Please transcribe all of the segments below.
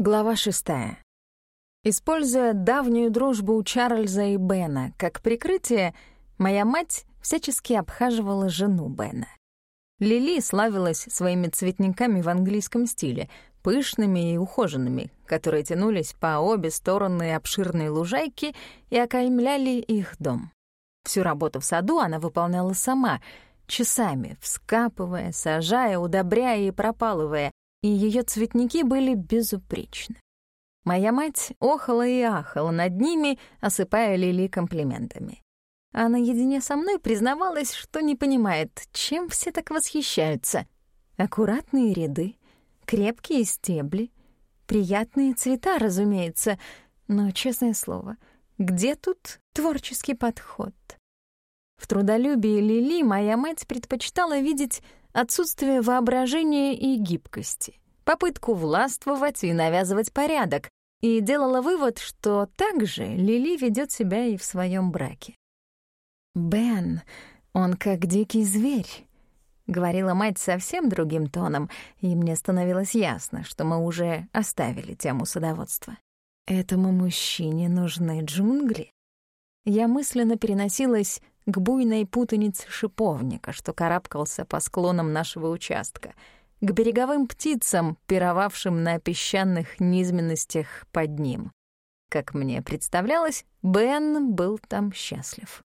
Глава шестая. Используя давнюю дружбу у Чарльза и Бена как прикрытие, моя мать всячески обхаживала жену Бена. Лили славилась своими цветниками в английском стиле, пышными и ухоженными, которые тянулись по обе стороны обширной лужайки и окаймляли их дом. Всю работу в саду она выполняла сама, часами, вскапывая, сажая, удобряя и пропалывая, и ее цветники были безупречны. Моя мать охала и ахала над ними, осыпая Лили комплиментами. А наедине со мной признавалась, что не понимает, чем все так восхищаются. Аккуратные ряды, крепкие стебли, приятные цвета, разумеется, но, честное слово, где тут творческий подход? В трудолюбии Лили моя мать предпочитала видеть отсутствие воображения и гибкости, попытку властвовать и навязывать порядок, и делала вывод, что так же Лили ведет себя и в своем браке. «Бен, он как дикий зверь», — говорила мать совсем другим тоном, и мне становилось ясно, что мы уже оставили тему садоводства. «Этому мужчине нужны джунгли». Я мысленно переносилась к буйной путанице шиповника, что карабкался по склонам нашего участка, к береговым птицам, пировавшим на песчаных низменностях под ним. Как мне представлялось, Бен был там счастлив.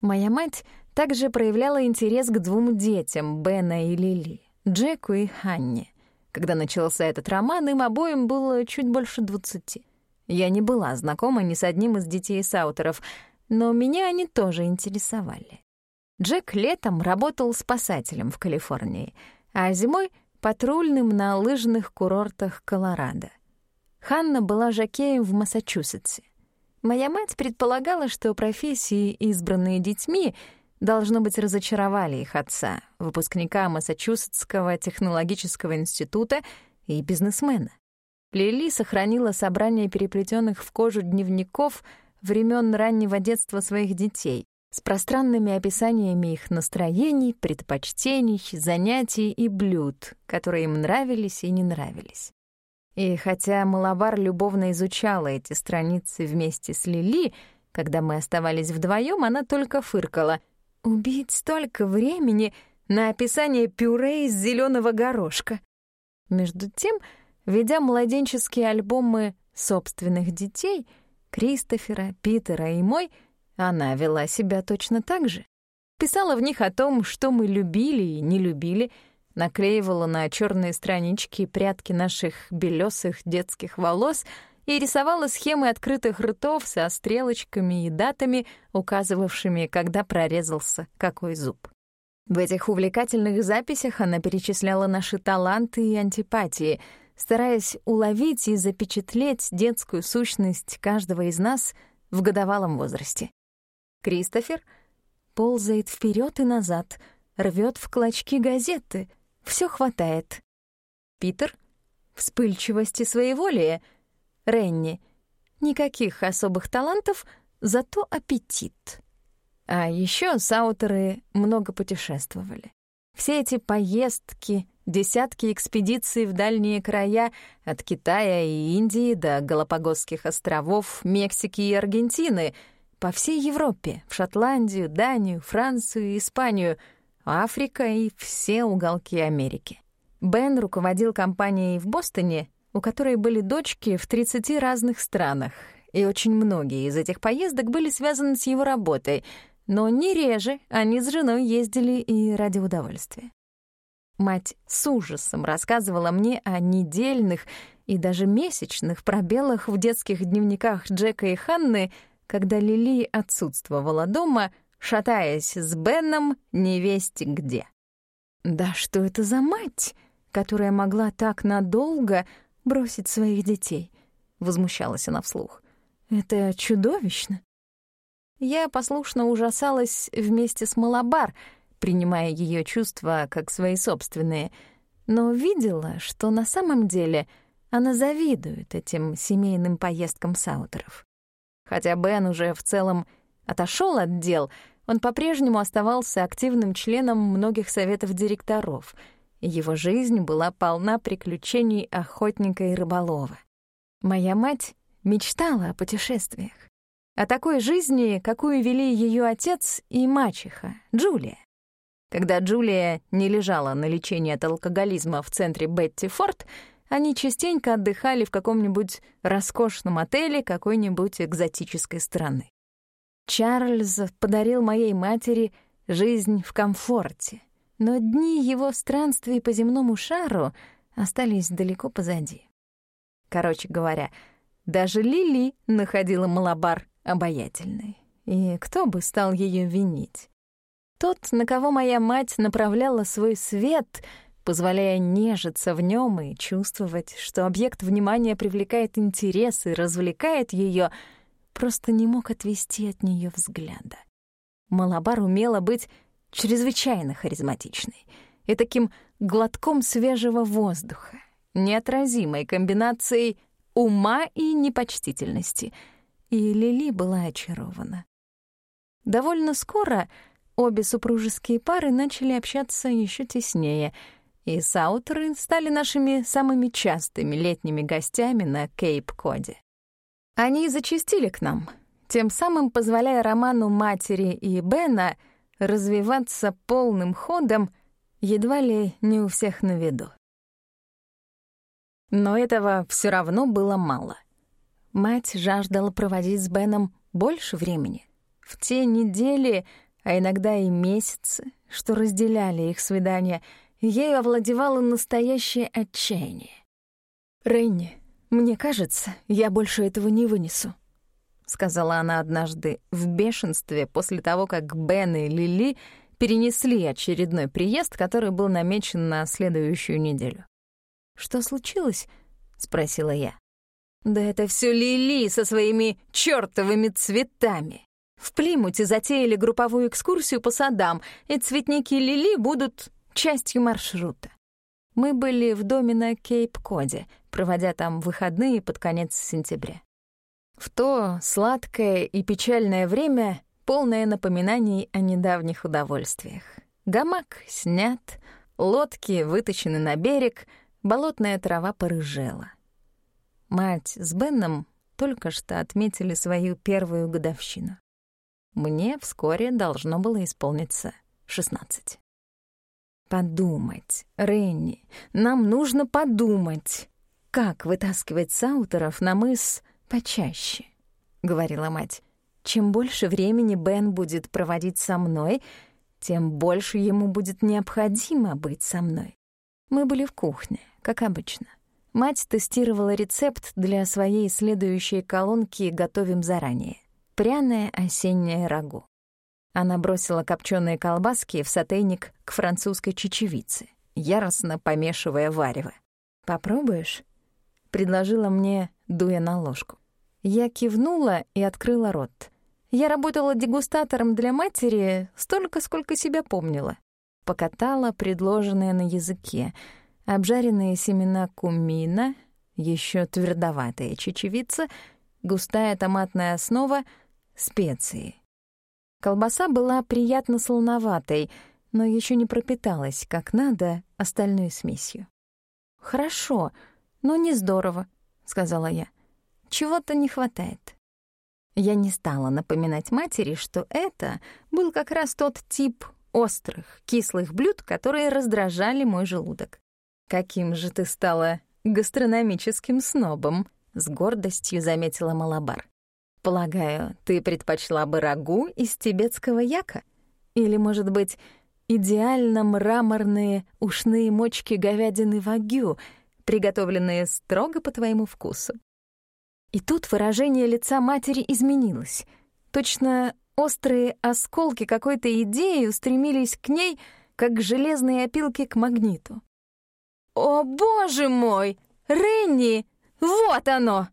Моя мать также проявляла интерес к двум детям, Бена и Лили, Джеку и Ханне. Когда начался этот роман, им обоим было чуть больше двадцати. Я не была знакома ни с одним из детей Саутеров — но меня они тоже интересовали. Джек летом работал спасателем в Калифорнии, а зимой — патрульным на лыжных курортах Колорадо. Ханна была жокеем в Массачусетсе. Моя мать предполагала, что профессии, избранные детьми, должно быть, разочаровали их отца, выпускника Массачусетского технологического института и бизнесмена. Лили сохранила собрание переплетенных в кожу дневников — времен раннего детства своих детей, с пространными описаниями их настроений, предпочтений, занятий и блюд, которые им нравились и не нравились. И хотя Малабар любовно изучала эти страницы вместе с Лили, когда мы оставались вдвоем, она только фыркала. «Убить столько времени на описание пюре из зеленого горошка!» Между тем, ведя младенческие альбомы собственных детей — Кристофера, Питера и мой, она вела себя точно так же. Писала в них о том, что мы любили и не любили, наклеивала на черные странички прятки наших белесых детских волос и рисовала схемы открытых ртов со стрелочками и датами, указывавшими, когда прорезался какой зуб. В этих увлекательных записях она перечисляла наши таланты и антипатии — стараясь уловить и запечатлеть детскую сущность каждого из нас в годовалом возрасте. Кристофер ползает вперед и назад, рвет в клочки газеты, все хватает. Питер — вспыльчивости своеволия. Ренни — никаких особых талантов, зато аппетит. А еще саутеры много путешествовали. Все эти поездки, десятки экспедиций в дальние края от Китая и Индии до Галапагосских островов, Мексики и Аргентины, по всей Европе, в Шотландию, Данию, Францию, Испанию, Африка и все уголки Америки. Бен руководил компанией в Бостоне, у которой были дочки в 30 разных странах, и очень многие из этих поездок были связаны с его работой, но не реже они с женой ездили и ради удовольствия. Мать с ужасом рассказывала мне о недельных и даже месячных пробелах в детских дневниках Джека и Ханны, когда Лили отсутствовала дома, шатаясь с Беном невесть где. Да что это за мать, которая могла так надолго бросить своих детей? Возмущалась она вслух. Это чудовищно. Я послушно ужасалась вместе с Малабар — принимая ее чувства как свои собственные, но видела, что на самом деле она завидует этим семейным поездкам Саутеров. Хотя Бен уже в целом отошел от дел, он по-прежнему оставался активным членом многих советов директоров Его жизнь была полна приключений охотника и рыболова. Моя мать мечтала о путешествиях, о такой жизни, какую вели ее отец и мачеха, Джулия. Когда Джулия не лежала на лечении от алкоголизма в центре Бетти Форд, они частенько отдыхали в каком-нибудь роскошном отеле какой-нибудь экзотической страны. Чарльз подарил моей матери жизнь в комфорте, но дни его странствий по земному шару остались далеко позади. Короче говоря, даже Лили находила Малабар обаятельной. И кто бы стал ее винить? Тот, на кого моя мать направляла свой свет, позволяя нежиться в нем и чувствовать, что объект внимания привлекает интерес и развлекает ее, просто не мог отвести от нее взгляда. Малабар умела быть чрезвычайно харизматичной и таким глотком свежего воздуха, неотразимой комбинацией ума и непочтительности. И Лили была очарована. Довольно скоро обе супружеские пары начали общаться еще теснее, и саутеры стали нашими самыми частыми летними гостями на Кейп-Коде. Они зачастили к нам, тем самым позволяя роману матери и Бена развиваться полным ходом едва ли не у всех на виду. Но этого все равно было мало. Мать жаждала проводить с Беном больше времени. В те недели, а иногда и месяцы, что разделяли их свидания, ею овладевало настоящее отчаяние. «Рейни, мне кажется, я больше этого не вынесу», — сказала она однажды в бешенстве после того, как Бен и Лили перенесли очередной приезд, который был намечен на следующую неделю. «Что случилось?» — спросила я. «Да это все Лили со своими чертовыми цветами. В Плимуте затеяли групповую экскурсию по садам, и цветники Лили будут частью маршрута. Мы были в доме на Кейп-Коде, проводя там выходные под конец сентября. В то сладкое и печальное время полное напоминаний о недавних удовольствиях. Гамак снят, лодки вытащены на берег, болотная трава порыжела. Мать с Бенном только что отметили свою первую годовщину. Мне вскоре должно было исполниться 16. Подумать, Ренни, нам нужно подумать, как вытаскивать саутеров на мыс почаще, — говорила мать. Чем больше времени Бен будет проводить со мной, тем больше ему будет необходимо быть со мной. Мы были в кухне, как обычно. Мать тестировала рецепт для своей следующей колонки «Готовим заранее» пряное осеннее рагу. Она бросила копченые колбаски в сотейник к французской чечевице, яростно помешивая варево. «Попробуешь?» — предложила мне, дуя на ложку. Я кивнула и открыла рот. Я работала дегустатором для матери столько, сколько себя помнила. Покатала предложенное на языке, обжаренные семена кумина, еще твердоватая чечевица, густая томатная основа — специи. Колбаса была приятно солоноватой, но еще не пропиталась как надо остальной смесью. «Хорошо, но не здорово», — сказала я. «Чего-то не хватает». Я не стала напоминать матери, что это был как раз тот тип острых, кислых блюд, которые раздражали мой желудок. «Каким же ты стала гастрономическим снобом», — с гордостью заметила Малабар. Полагаю, ты предпочла бы рагу из тибетского яка? Или, может быть, идеально мраморные ушные мочки говядины вагю, приготовленные строго по твоему вкусу? И тут выражение лица матери изменилось. Точно острые осколки какой-то идеи устремились к ней, как железные опилки к магниту. «О, боже мой! Ренни! Вот оно!»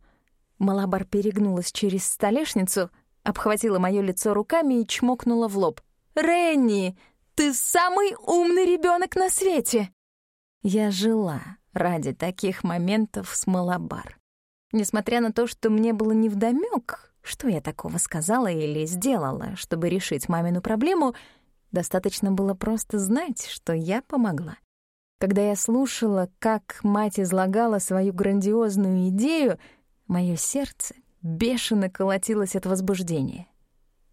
Малабар перегнулась через столешницу, обхватила моё лицо руками и чмокнула в лоб. «Ренни, ты самый умный ребёнок на свете!» Я жила ради таких моментов с Малабар. Несмотря на то, что мне было невдомёк, что я такого сказала или сделала, чтобы решить мамину проблему, достаточно было просто знать, что я помогла. Когда я слушала, как мать излагала свою грандиозную идею, мое сердце бешено колотилось от возбуждения.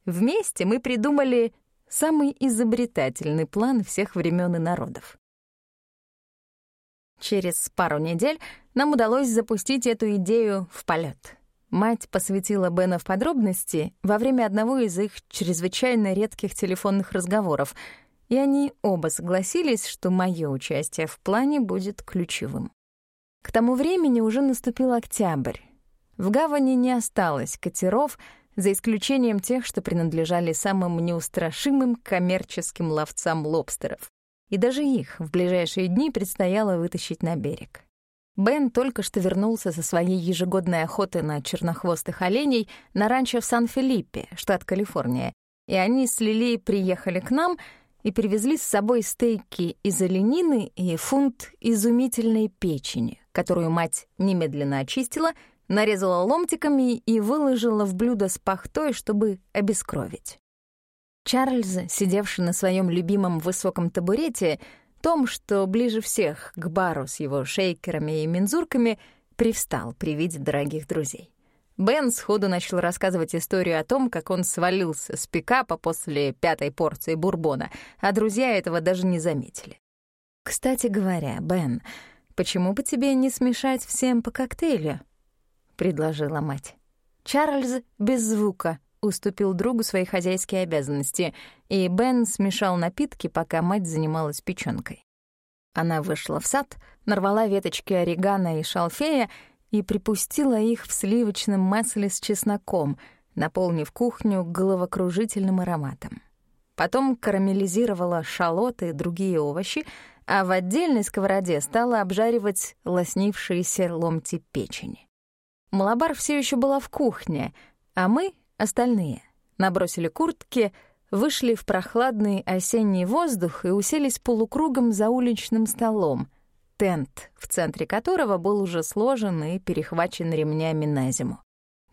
Вместе мы придумали самый изобретательный план всех времен и народов. Через пару недель нам удалось запустить эту идею в полет. Мать посвятила Бена в подробности во время одного из их чрезвычайно редких телефонных разговоров, и они оба согласились, что мое участие в плане будет ключевым. К тому времени уже наступил октябрь. В гавани не осталось катеров, за исключением тех, что принадлежали самым неустрашимым коммерческим ловцам лобстеров и даже их в ближайшие дни предстояло вытащить на берег. Бен только что вернулся со своей ежегодной охоты на чернохвостых оленей на ранчо в Сан-Филиппе, штат Калифорния, и они с Лили приехали к нам и привезли с собой стейки из оленины и фунт изумительной печени, которую мать немедленно очистила, нарезала ломтиками и выложила в блюдо с пахтой, чтобы обескровить. Чарльз, сидевший на своем любимом высоком табурете, том, что ближе всех к бару с его шейкерами и мензурками, привстал при виде дорогих друзей. Бен сходу начал рассказывать историю о том, как он свалился с пикапа после пятой порции бурбона, а друзья этого даже не заметили. «Кстати говоря, Бен, почему бы тебе не смешать всем по коктейлю?» — предложила мать. Чарльз без звука уступил другу свои хозяйские обязанности, и Бен смешал напитки, пока мать занималась печёнкой. Она вышла в сад, нарвала веточки орегано и шалфея и припустила их в сливочном масле с чесноком, наполнив кухню головокружительным ароматом. Потом карамелизировала шалоты и другие овощи, а в отдельной сковороде стала обжаривать лоснившиеся ломти печени. Малабар все еще была в кухне, а мы Остальные набросили куртки, вышли в прохладный осенний воздух и уселись полукругом за уличным столом, тент, в центре которого был уже сложен и перехвачен ремнями на зиму.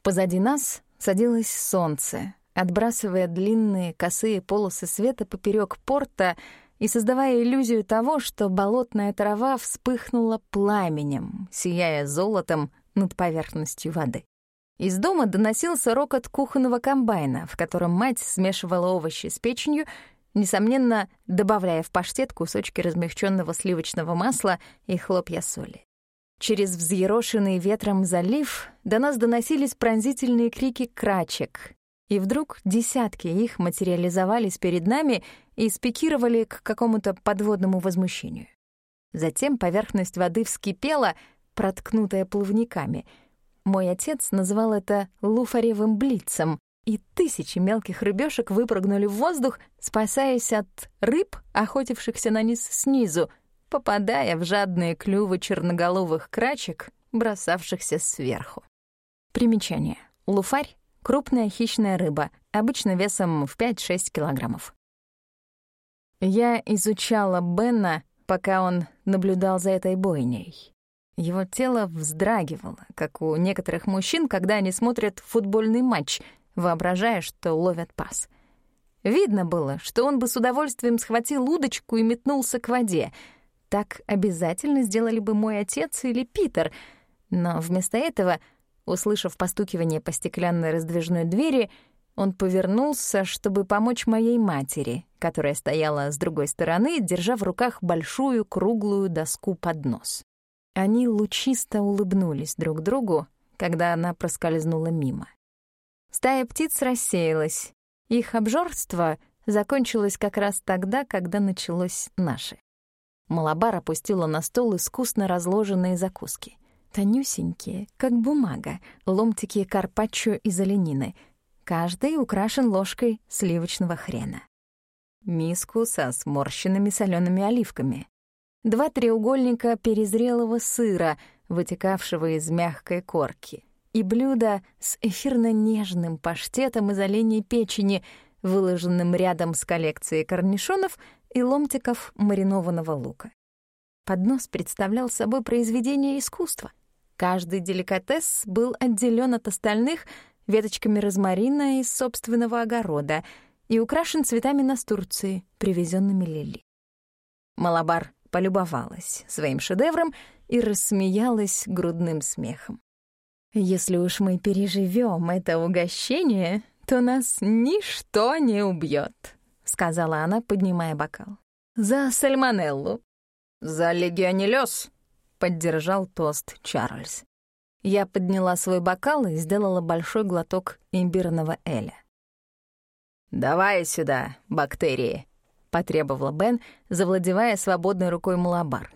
Позади нас садилось солнце, отбрасывая длинные косые полосы света поперек порта и создавая иллюзию того, что болотная трава вспыхнула пламенем, сияя золотом над поверхностью воды. Из дома доносился рокот кухонного комбайна, в котором мать смешивала овощи с печенью, несомненно, добавляя в паштет кусочки размягченного сливочного масла и хлопья соли. Через взъерошенный ветром залив до нас доносились пронзительные крики крачек, и вдруг десятки их материализовались перед нами и спикировали к какому-то подводному возмущению. Затем поверхность воды вскипела, проткнутая плавниками — мой отец называл это луфаревым блицем, и тысячи мелких рыбешек выпрыгнули в воздух, спасаясь от рыб, охотившихся на низ снизу, попадая в жадные клювы черноголовых крачек, бросавшихся сверху. Примечание. Луфарь — крупная хищная рыба, обычно весом в 5-6 килограммов. Я изучала Бена, пока он наблюдал за этой бойней. Его тело вздрагивало, как у некоторых мужчин, когда они смотрят футбольный матч, воображая, что ловят пас. Видно было, что он бы с удовольствием схватил удочку и метнулся к воде. Так обязательно сделали бы мой отец или Питер. Но вместо этого, услышав постукивание по стеклянной раздвижной двери, он повернулся, чтобы помочь моей матери, которая стояла с другой стороны, держа в руках большую круглую доску под нос. Они лучисто улыбнулись друг другу, когда она проскользнула мимо. Стая птиц рассеялась. Их обжорство закончилось как раз тогда, когда началось наше. Малабар опустила на стол искусно разложенные закуски. Тонюсенькие, как бумага, ломтики карпаччо из оленины. Каждый украшен ложкой сливочного хрена. Миску со сморщенными солеными оливками два треугольника перезрелого сыра, вытекавшего из мягкой корки, и блюдо с эфирно-нежным паштетом из оленей печени, выложенным рядом с коллекцией корнишонов и ломтиков маринованного лука. Поднос представлял собой произведение искусства. Каждый деликатес был отделен от остальных веточками розмарина из собственного огорода и украшен цветами настурции, привезенными Лили. Малабар полюбовалась своим шедевром и рассмеялась грудным смехом. «Если уж мы переживем это угощение, то нас ничто не убьет», — сказала она, поднимая бокал. «За сальмонеллу». «За легионеллез», — поддержал тост Чарльз. Я подняла свой бокал и сделала большой глоток имбирного эля. «Давай сюда, бактерии», — потребовал Бен, завладевая свободной рукой малабар.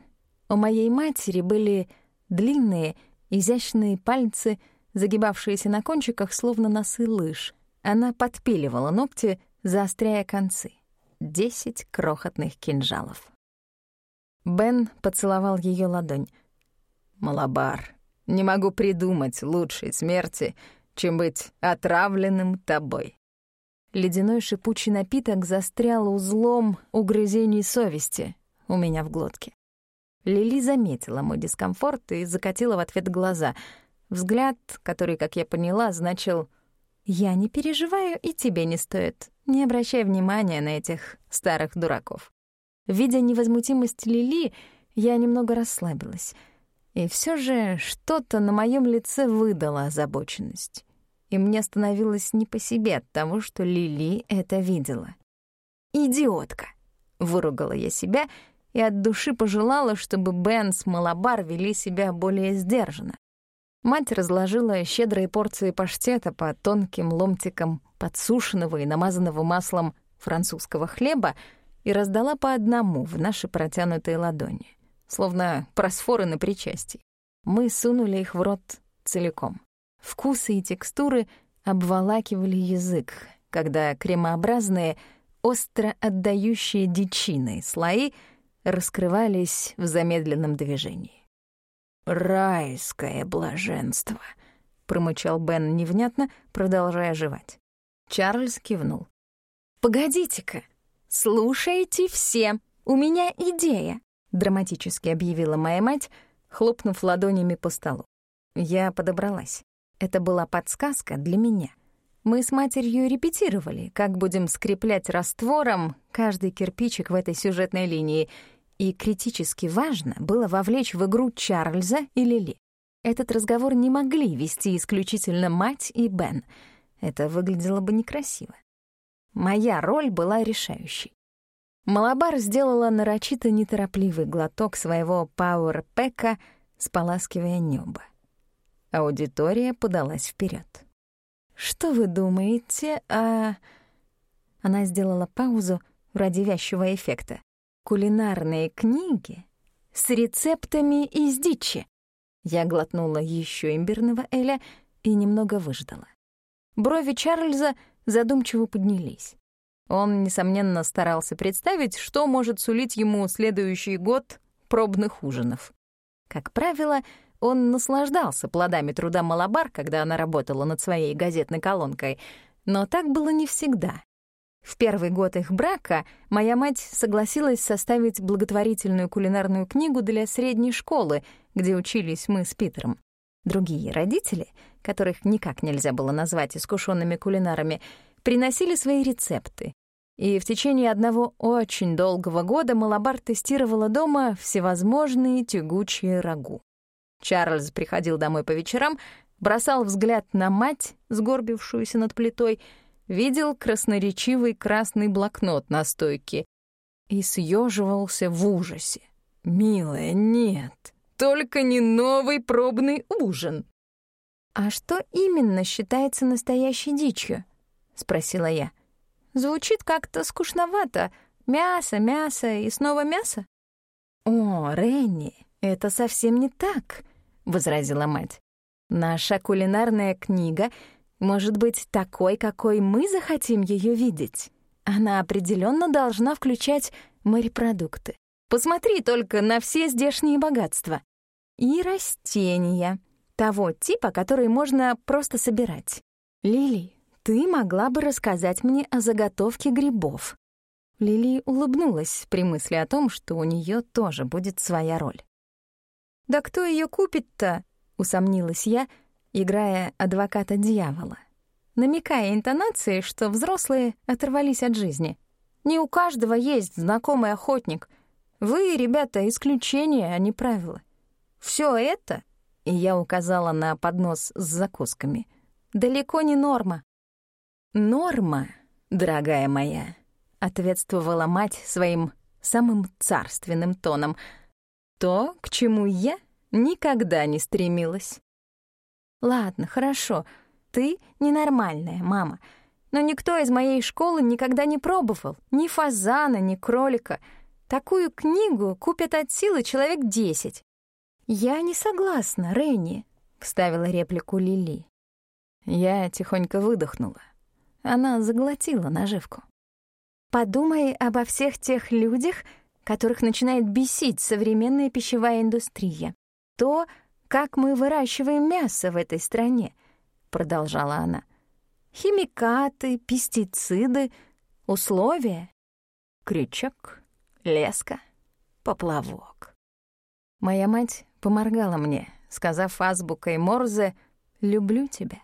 У моей матери были длинные, изящные пальцы, загибавшиеся на кончиках, словно носы лыж. Она подпиливала ногти, заостряя концы. Десять крохотных кинжалов. Бен поцеловал ее ладонь. «Малабар, не могу придумать лучшей смерти, чем быть отравленным тобой». Ледяной шипучий напиток застрял узлом угрызений совести у меня в глотке. Лили заметила мой дискомфорт и закатила в ответ глаза. Взгляд, который, как я поняла, значил «Я не переживаю, и тебе не стоит. Не обращай внимания на этих старых дураков». Видя невозмутимость Лили, я немного расслабилась. И все же что-то на моем лице выдало озабоченность и мне становилось не по себе от того, что Лили это видела. «Идиотка!» — выругала я себя и от души пожелала, чтобы Бен с Малабар вели себя более сдержанно. Мать разложила щедрые порции паштета по тонким ломтикам подсушенного и намазанного маслом французского хлеба и раздала по одному в наши протянутые ладони, словно просфоры на причастии. Мы сунули их в рот целиком. Вкусы и текстуры обволакивали язык, когда кремообразные, остро отдающие дичиной слои раскрывались в замедленном движении. «Райское блаженство», — промычал Бен невнятно, продолжая жевать. Чарльз кивнул. «Погодите-ка, слушайте все, у меня идея», — драматически объявила моя мать, хлопнув ладонями по столу. Я подобралась. Это была подсказка для меня. Мы с матерью репетировали, как будем скреплять раствором каждый кирпичик в этой сюжетной линии, и критически важно было вовлечь в игру Чарльза и Лили. Этот разговор не могли вести исключительно мать и Бен. Это выглядело бы некрасиво. Моя роль была решающей. Малабар сделала нарочито неторопливый глоток своего пауэрпека, споласкивая небо. Аудитория подалась вперед. «Что вы думаете о...» Она сделала паузу ради вязчего эффекта. «Кулинарные книги с рецептами из дичи». Я глотнула еще имбирного эля и немного выждала. Брови Чарльза задумчиво поднялись. Он, несомненно, старался представить, что может сулить ему следующий год пробных ужинов. Как правило, он наслаждался плодами труда Малабар, когда она работала над своей газетной колонкой, но так было не всегда. В первый год их брака моя мать согласилась составить благотворительную кулинарную книгу для средней школы, где учились мы с Питером. Другие родители, которых никак нельзя было назвать искушенными кулинарами, приносили свои рецепты. И в течение одного очень долгого года Малабар тестировала дома всевозможные тягучие рагу. Чарльз приходил домой по вечерам, бросал взгляд на мать, сгорбившуюся над плитой, видел красноречивый красный блокнот на стойке и съеживался в ужасе. «Милая, нет, только не новый пробный ужин!» «А что именно считается настоящей дичью?» — спросила я. «Звучит как-то скучновато. Мясо, мясо и снова мясо». «О, Ренни, это совсем не так. — возразила мать. «Наша кулинарная книга может быть такой, какой мы захотим ее видеть. Она определенно должна включать морепродукты. Посмотри только на все здешние богатства. И растения, того типа, который можно просто собирать. Лили, ты могла бы рассказать мне о заготовке грибов». Лили улыбнулась при мысли о том, что у нее тоже будет своя роль. «Да кто ее купит-то?» — усомнилась я, играя адвоката дьявола, намекая интонацией, что взрослые оторвались от жизни. «Не у каждого есть знакомый охотник. Вы, ребята, исключение, а не правило. Все это, и я указала на поднос с закусками, далеко не норма. Норма, дорогая моя, ответствовала мать своим самым царственным тоном, то, к чему я никогда не стремилась. Ладно, хорошо, ты ненормальная, мама, но никто из моей школы никогда не пробовал ни фазана, ни кролика. Такую книгу купят от силы человек десять. «Я не согласна, Ренни», — вставила реплику Лили. Я тихонько выдохнула. Она заглотила наживку. «Подумай обо всех тех людях, которых начинает бесить современная пищевая индустрия. То, как мы выращиваем мясо в этой стране», — продолжала она. «Химикаты, пестициды, условия. Крючок, леска, поплавок». Моя мать поморгала мне, сказав азбукой Морзе «люблю тебя».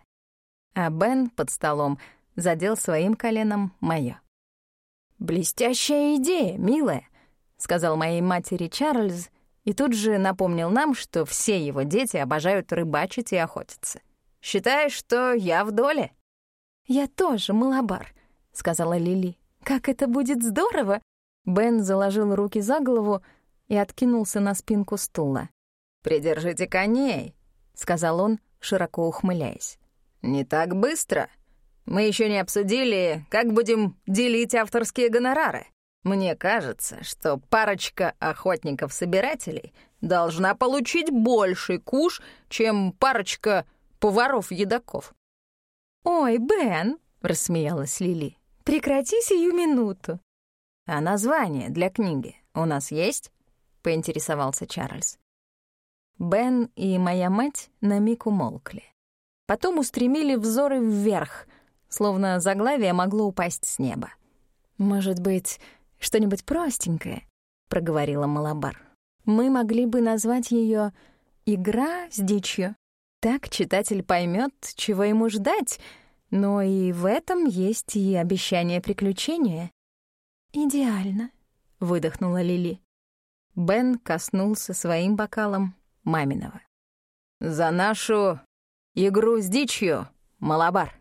А Бен под столом задел своим коленом моё. «Блестящая идея, милая», — сказал моей матери Чарльз, и тут же напомнил нам, что все его дети обожают рыбачить и охотиться. «Считаешь, что я в доле?» «Я тоже малабар», — сказала Лили. «Как это будет здорово!» Бен заложил руки за голову и откинулся на спинку стула. «Придержите коней», — сказал он, широко ухмыляясь. «Не так быстро. Мы еще не обсудили, как будем делить авторские гонорары. Мне кажется, что парочка охотников-собирателей должна получить больший куш, чем парочка поваров-едоков». «Ой, Бен», — рассмеялась Лили, — «прекрати сию минуту». «А название для книги у нас есть?» — поинтересовался Чарльз. Бен и моя мать на миг умолкли. Потом устремили взоры вверх, словно заглавие могло упасть с неба. «Может быть, что-нибудь простенькое?» — проговорила Малабар. «Мы могли бы назвать ее «Игра с дичью». Так читатель поймет, чего ему ждать, но и в этом есть и обещание приключения». «Идеально», — выдохнула Лили. Бен коснулся своим бокалом маминого. «За нашу игру с дичью, Малабар!»